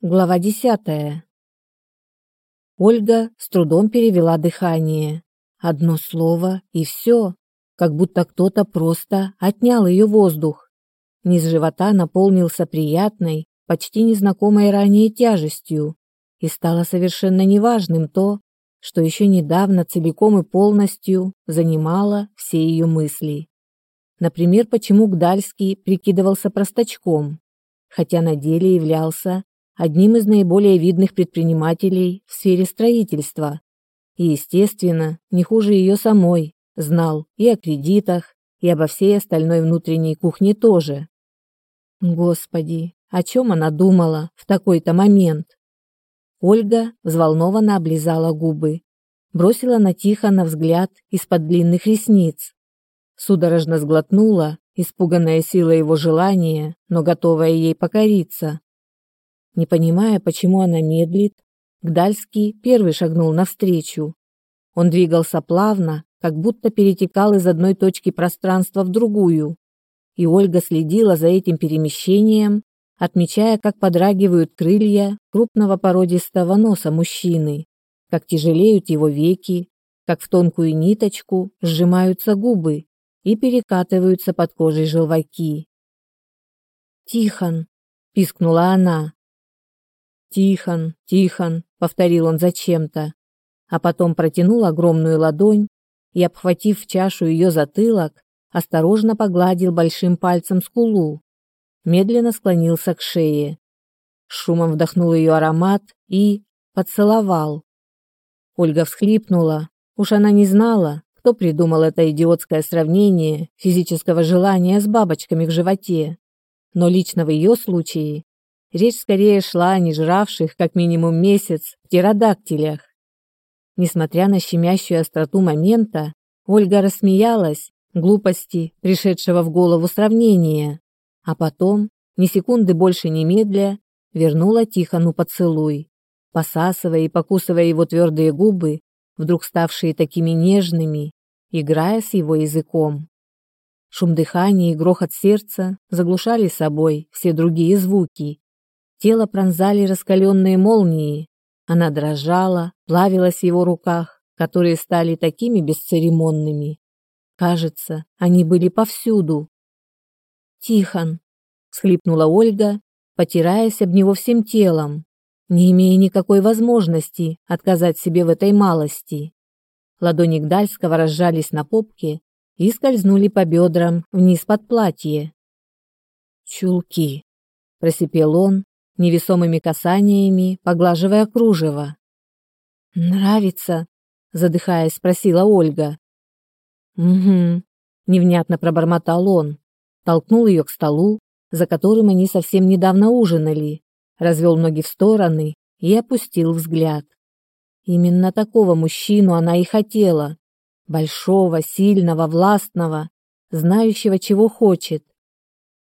Глава десятая. Ольга с трудом перевела дыхание. Одно слово и все, как будто кто-то просто отнял ее воздух. Низ живота наполнился приятной, почти незнакомой ранее тяжестью, и стало совершенно неважным то, что еще недавно целиком и полностью занимало все ее мысли. Например, почему Гдальский прикидывался простачком, хотя на деле являлся одним из наиболее видных предпринимателей в сфере строительства. И, естественно, не хуже ее самой, знал и о кредитах, и обо всей остальной внутренней кухне тоже. Господи, о чем она думала в такой-то момент? Ольга взволнованно облизала губы, бросила на Тихона взгляд из-под длинных ресниц. Судорожно сглотнула, испуганная силой его желания, но готовая ей покориться. Не понимая, почему она медлит, Гдальский первый шагнул навстречу. Он двигался плавно, как будто перетекал из одной точки пространства в другую. И Ольга следила за этим перемещением, отмечая, как подрагивают крылья крупного породистого носа мужчины, как тяжелеют его веки, как в тонкую ниточку сжимаются губы и перекатываются под кожей желваки. «Тихон!» – пискнула она. «Тихон, Тихон», — повторил он зачем-то, а потом протянул огромную ладонь и, обхватив чашу ее затылок, осторожно погладил большим пальцем скулу, медленно склонился к шее, шумом вдохнул ее аромат и поцеловал. Ольга всхлипнула, уж она не знала, кто придумал это идиотское сравнение физического желания с бабочками в животе, но лично в ее случае Речь скорее шла о нежравших как минимум месяц птеродактилях. Несмотря на щемящую остроту момента, Ольга рассмеялась глупости, пришедшего в голову сравнения, а потом, ни секунды больше не медля, вернула Тихону поцелуй, посасывая и покусывая его твердые губы, вдруг ставшие такими нежными, играя с его языком. Шум дыхания и грохот сердца заглушали собой все другие звуки, Тело пронзали раскаленные молнии. Она дрожала, плавилась в его руках, которые стали такими бесцеремонными. Кажется, они были повсюду. «Тихон!» — схлипнула Ольга, потираясь об него всем телом, не имея никакой возможности отказать себе в этой малости. Ладони Гдальского разжались на попке и скользнули по бедрам вниз под платье. «Чулки!» — просипел он, невесомыми касаниями, поглаживая кружево. «Нравится?» — задыхаясь, спросила Ольга. «Угу», — невнятно пробормотал он, толкнул ее к столу, за которым они совсем недавно ужинали, развел ноги в стороны и опустил взгляд. Именно такого мужчину она и хотела. Большого, сильного, властного, знающего, чего хочет.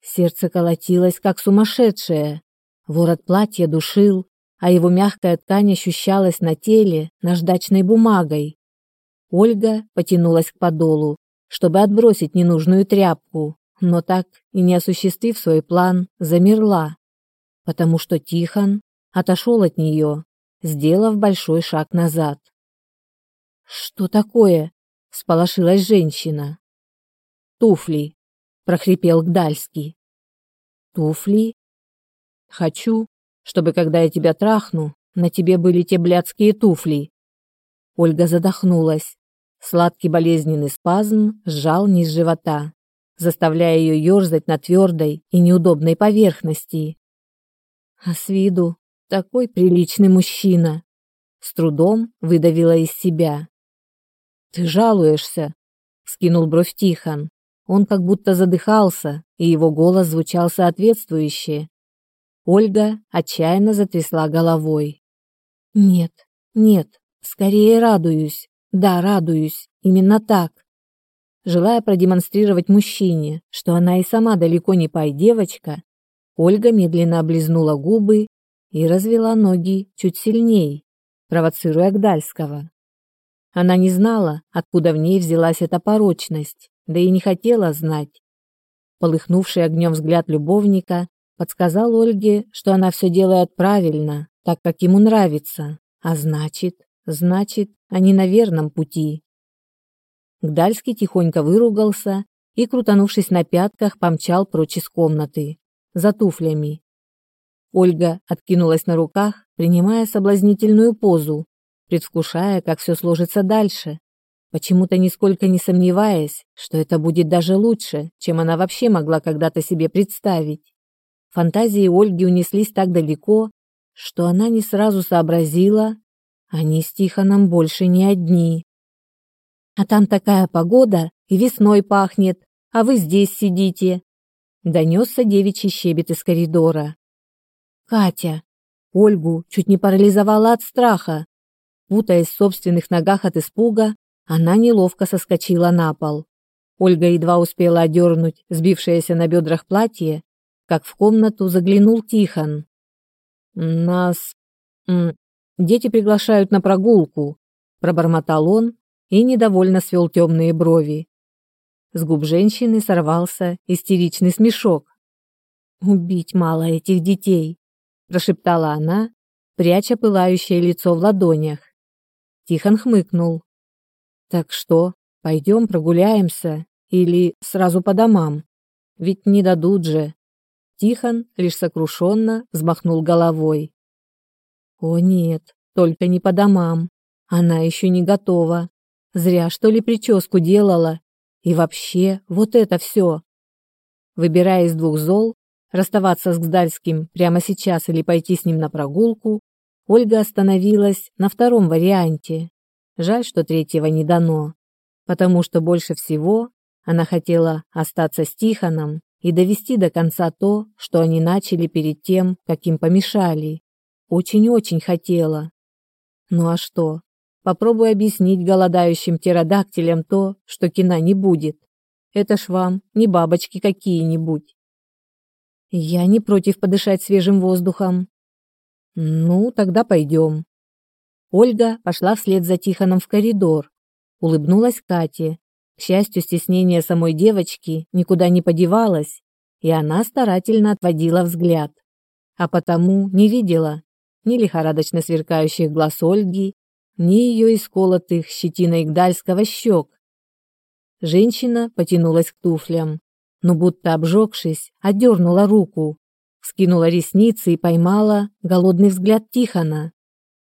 Сердце колотилось, как сумасшедшее. Ворот платья душил, а его мягкая ткань ощущалась на теле наждачной бумагой. Ольга потянулась к подолу, чтобы отбросить ненужную тряпку, но так и не осуществив свой план, замерла, потому что Тихон отошел от нее, сделав большой шаг назад. «Что такое?» — сполошилась женщина. «Туфли», — прохрипел Гдальский. «Туфли?» Хочу, чтобы когда я тебя трахну, на тебе были те блядские туфли. Ольга задохнулась. Сладкий болезненный спазм сжал низ живота, заставляя ее ерзать на твердой и неудобной поверхности. А с виду такой приличный мужчина. С трудом выдавила из себя. Ты жалуешься, скинул бровь Тихон. Он как будто задыхался, и его голос звучал соответствующе. Ольга отчаянно затрясла головой. Нет, нет, скорее радуюсь. Да, радуюсь. Именно так. Желая продемонстрировать мужчине, что она и сама далеко не пай-девочка, Ольга медленно облизнула губы и развела ноги чуть сильней, провоцируя Гдальского. Она не знала, откуда в ней взялась эта порочность, да и не хотела знать. Полыхнувший огнем взгляд любовника подсказал Ольге, что она все делает правильно, так как ему нравится, а значит, значит, они на верном пути. Гдальский тихонько выругался и, крутанувшись на пятках, помчал прочь из комнаты, за туфлями. Ольга откинулась на руках, принимая соблазнительную позу, предвкушая, как все сложится дальше, почему-то нисколько не сомневаясь, что это будет даже лучше, чем она вообще могла когда-то себе представить. Фантазии Ольги унеслись так далеко, что она не сразу сообразила, они с Тихоном больше не одни. А там такая погода, и весной пахнет, а вы здесь сидите. Донесся девичий щебет из коридора. Катя. Ольгу чуть не парализовала от страха. Путаясь в собственных ногах от испуга, она неловко соскочила на пол. Ольга едва успела одернуть сбившееся на бедрах платье, как в комнату заглянул Тихон. «Нас... дети приглашают на прогулку», — пробормотал он и недовольно свел темные брови. С губ женщины сорвался истеричный смешок. «Убить мало этих детей», — прошептала она, пряча пылающее лицо в ладонях. Тихон хмыкнул. Так что, пойдем прогуляемся или сразу по домам? Ведь не дадут же. Тихон лишь сокрушенно взмахнул головой. О нет, только не по домам. Она еще не готова. Зря что ли прическу делала. И вообще, вот это все. Выбирая из двух зол, расставаться с Гдальским прямо сейчас или пойти с ним на прогулку, Ольга остановилась на втором варианте. Жаль, что третьего не дано, потому что больше всего она хотела остаться с Тихоном и довести до конца то, что они начали перед тем, как им помешали. Очень-очень хотела. Ну а что? Попробуй объяснить голодающим птеродактилям то, что кино не будет. Это ж вам не бабочки какие-нибудь. Я не против подышать свежим воздухом. Ну, тогда пойдем. Ольга пошла вслед за Тихоном в коридор. Улыбнулась Кате. К счастью, стеснение самой девочки никуда не подевалось, и она старательно отводила взгляд. А потому не видела ни лихорадочно сверкающих глаз Ольги, ни ее исколотых щетиной гдальского щек. Женщина потянулась к туфлям, но будто обжегшись, отдернула руку, скинула ресницы и поймала голодный взгляд Тихона.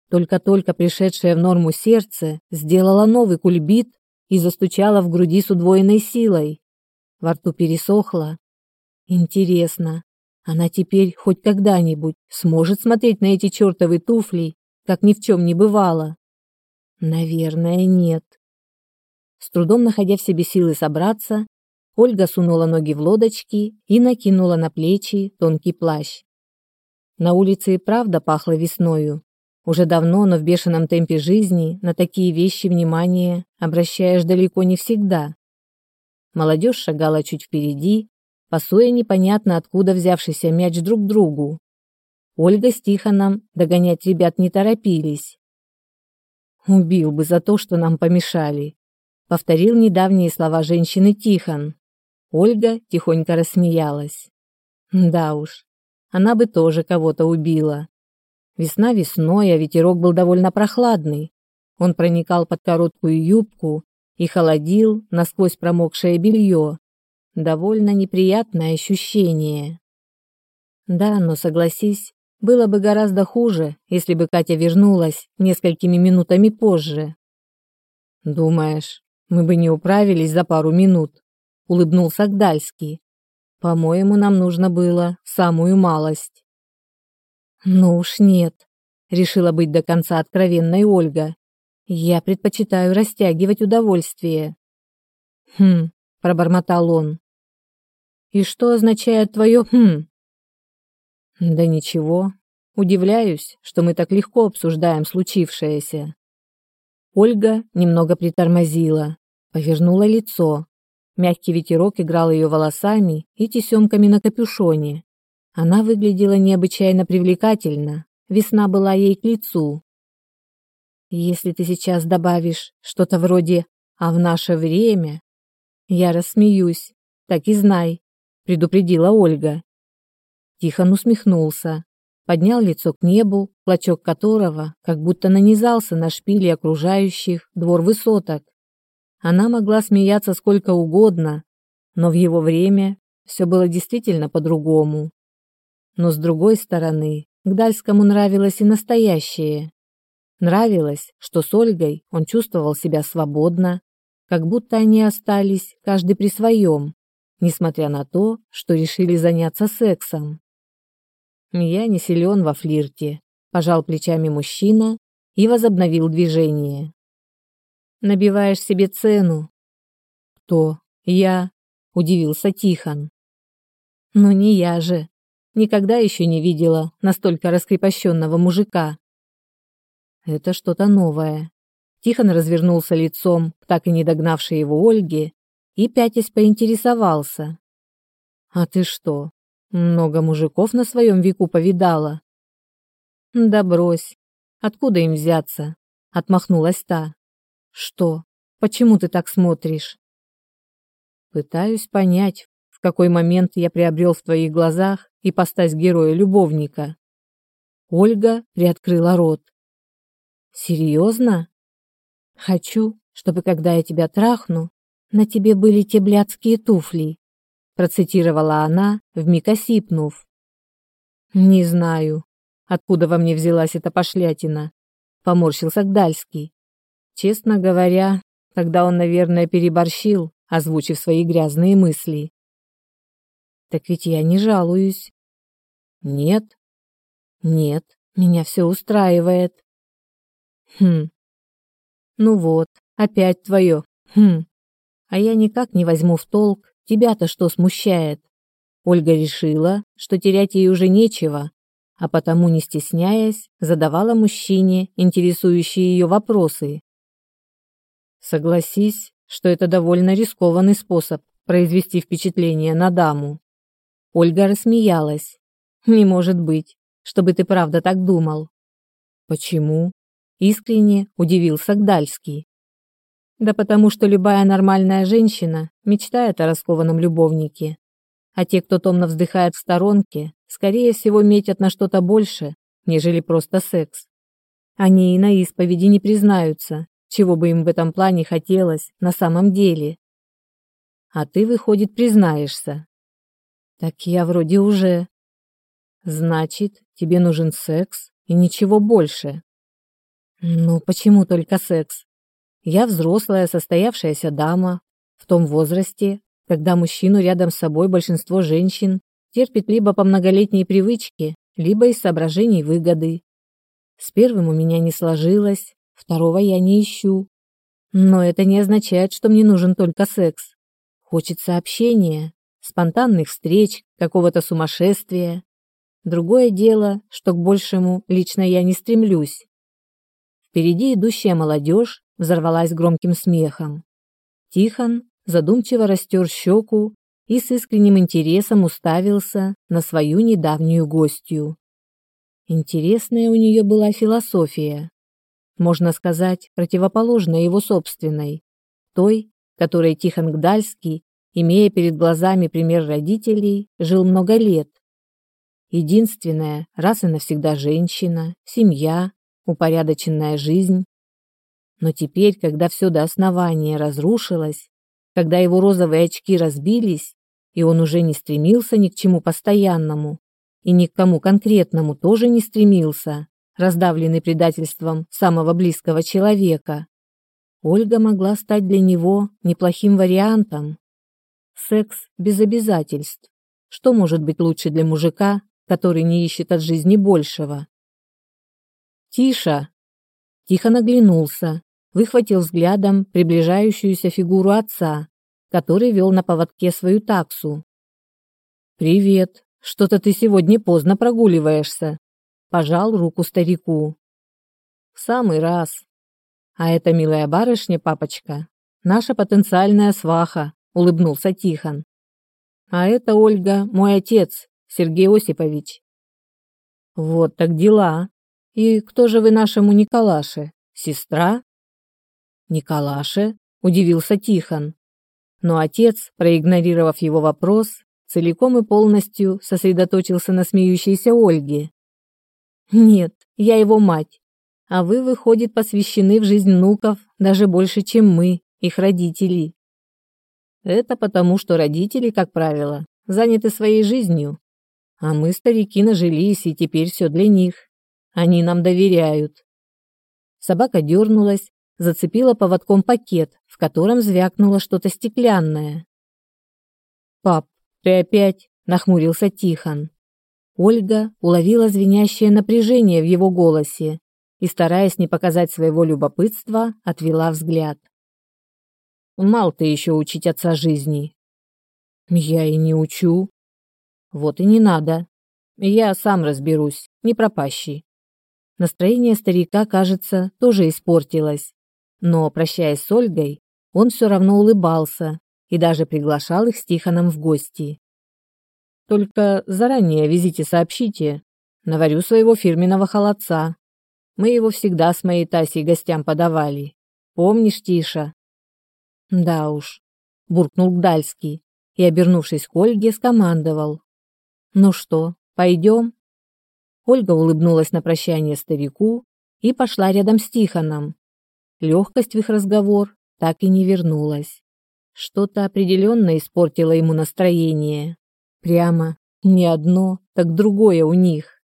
Только-только пришедшее в норму сердце сделало новый кульбит и застучало в груди с удвоенной силой. Во рту пересохло. Интересно, она теперь хоть когда-нибудь сможет смотреть на эти чертовы туфли, как ни в чем не бывало? Наверное, нет. С трудом находя в себе силы собраться, Ольга сунула ноги в лодочки и накинула на плечи тонкий плащ. На улице и правда пахло весною, уже давно, но в бешеном темпе жизни на такие вещи внимание обращаешь далеко не всегда. Молодежь шагала чуть впереди, пасуя непонятно откуда взявшийся мяч друг другу. Ольга с Тихоном догонять ребят не торопились. «Убил бы за то, что нам помешали», — повторил недавние слова женщины Тихон. Ольга тихонько рассмеялась. «Да уж, она бы тоже кого-то убила. Весна весной, а ветерок был довольно прохладный. Он проникал под короткую юбку и холодил насквозь промокшее белье. Довольно неприятное ощущение. Да, но согласись, было бы гораздо хуже, если бы Катя вернулась несколькими минутами позже. Думаешь, мы бы не управились за пару минут? улыбнулся Гдальский. По-моему, нам нужно было самую малость. Ну уж нет, решила быть до конца откровенной Ольга. Я предпочитаю растягивать удовольствие. Хм, пробормотал он. И что означает твое хм? Да ничего. Удивляюсь, что мы так легко обсуждаем случившееся. Ольга немного притормозила, повернула лицо. Мягкий ветерок играл ее волосами и тесемками на капюшоне. Она выглядела необычайно привлекательно, весна была ей к лицу. Если ты сейчас добавишь что-то вроде «а в наше время», я рассмеюсь, так и знай, предупредила Ольга. Тихон усмехнулся, поднял лицо к небу, клочок которого как будто нанизался на шпили окружающих двор высоток. Она могла смеяться сколько угодно, но в его время все было действительно по-другому. Но с другой стороны, Гдальскому нравилось и настоящее. Нравилось, что с Ольгой он чувствовал себя свободно, как будто они остались каждый при своем, несмотря на то, что решили заняться сексом. Я не силен во флирте, пожал плечами мужчина и возобновил движение. Набиваешь себе цену. Кто? Я, удивился Тихон. Ну не я же. Никогда еще не видела настолько раскрепощенного мужика. Это что-то новое. Тихон развернулся лицом так и не догнавшей его Ольге и пятясь поинтересовался. «А ты что, много мужиков на своем веку повидала?» «Да брось. Откуда им взяться?» — отмахнулась та. «Что? Почему ты так смотришь?» «Пытаюсь понять, в какой момент я приобрел в твоих глазах ипостась героя-любовника». Ольга приоткрыла рот. Серьезно? Хочу, чтобы когда я тебя трахну, на тебе были те блядские туфли, процитировала она, вмиг осипнув. Не знаю, откуда во мне взялась эта пошлятина, поморщился Гдальский. Честно говоря, тогда он, наверное, переборщил, озвучив свои грязные мысли. Так ведь я не жалуюсь. Нет. Нет, меня все устраивает. Хм. Ну вот, опять твое. Хм. А я никак не возьму в толк, тебя-то что смущает? Ольга решила, что терять ей уже нечего, а потому, не стесняясь, задавала мужчине интересующие ее вопросы. Согласись, что это довольно рискованный способ произвести впечатление на даму. Ольга рассмеялась. Не может быть, чтобы ты правда так думал. Почему? Искренне удивился Гдальский. Да потому что любая нормальная женщина мечтает о раскованном любовнике. А те, кто томно вздыхает в сторонке, скорее всего метят на что-то больше, нежели просто секс. Они и на исповеди не признаются, чего бы им в этом плане хотелось на самом деле. А ты, выходит, признаешься. Так я вроде уже. Значит, тебе нужен секс и ничего больше. Ну, почему только секс? Я взрослая, состоявшаяся дама, в том возрасте, когда мужчину рядом с собой большинство женщин терпит либо по многолетней привычке, либо из соображений выгоды. С первым у меня не сложилось, второго я не ищу. Но это не означает, что мне нужен только секс. Хочется общения, спонтанных встреч, какого-то сумасшествия. Другое дело, что к большему лично я не стремлюсь. Впереди идущая молодежь взорвалась громким смехом. Тихон задумчиво растер щеку и с искренним интересом уставился на свою недавнюю гостью. Интересная у нее была философия. Можно сказать, противоположная его собственной. Той, которой Тихон Гдальский, имея перед глазами пример родителей, жил много лет. Единственная, раз и навсегда женщина, семья, упорядоченная жизнь. Но теперь, когда все до основания разрушилось, когда его розовые очки разбились, и он уже не стремился ни к чему постоянному, и ни к кому конкретному тоже не стремился, раздавленный предательством самого близкого человека, Ольга могла стать для него неплохим вариантом. Секс без обязательств. Что может быть лучше для мужика, который не ищет от жизни большего? «Тиша!» Тихо наглянулся, выхватил взглядом приближающуюся фигуру отца, который вел на поводке свою таксу. «Привет! Что-то ты сегодня поздно прогуливаешься!» Пожал руку старику. «В самый раз!» «А это милая барышня, папочка, наша потенциальная сваха», — улыбнулся Тихон. «А это, Ольга, мой отец, Сергей Осипович». «Вот так дела!» И кто же вы нашему Николаше? Сестра? Николаше? Удивился Тихон. Но отец, проигнорировав его вопрос, целиком и полностью сосредоточился на смеющейся Ольге. Нет, я его мать. А вы, выходит, посвящены в жизнь внуков даже больше, чем мы, их родители. Это потому, что родители, как правило, заняты своей жизнью, а мы, старики, нажились, и теперь все для них. Они нам доверяют. Собака дернулась, зацепила поводком пакет, в котором звякнуло что-то стеклянное. «Пап, ты опять?» – нахмурился Тихон. Ольга уловила звенящее напряжение в его голосе и, стараясь не показать своего любопытства, отвела взгляд. «Мал ты еще учить отца жизни». «Я и не учу». «Вот и не надо. Я сам разберусь, не пропащий». Настроение старика, кажется, тоже испортилось. Но, прощаясь с Ольгой, он все равно улыбался и даже приглашал их с Тихоном в гости. «Только заранее везите сообщите. Наварю своего фирменного холодца. Мы его всегда с моей Тасей гостям подавали. Помнишь, Тиша?» «Да уж», — буркнул Гдальский и, обернувшись к Ольге, скомандовал. «Ну что, пойдем?» Ольга улыбнулась на прощание старику и пошла рядом с Тихоном. Легкость в их разговор так и не вернулась. Что-то определенно испортило ему настроение. Прямо не одно, так другое у них.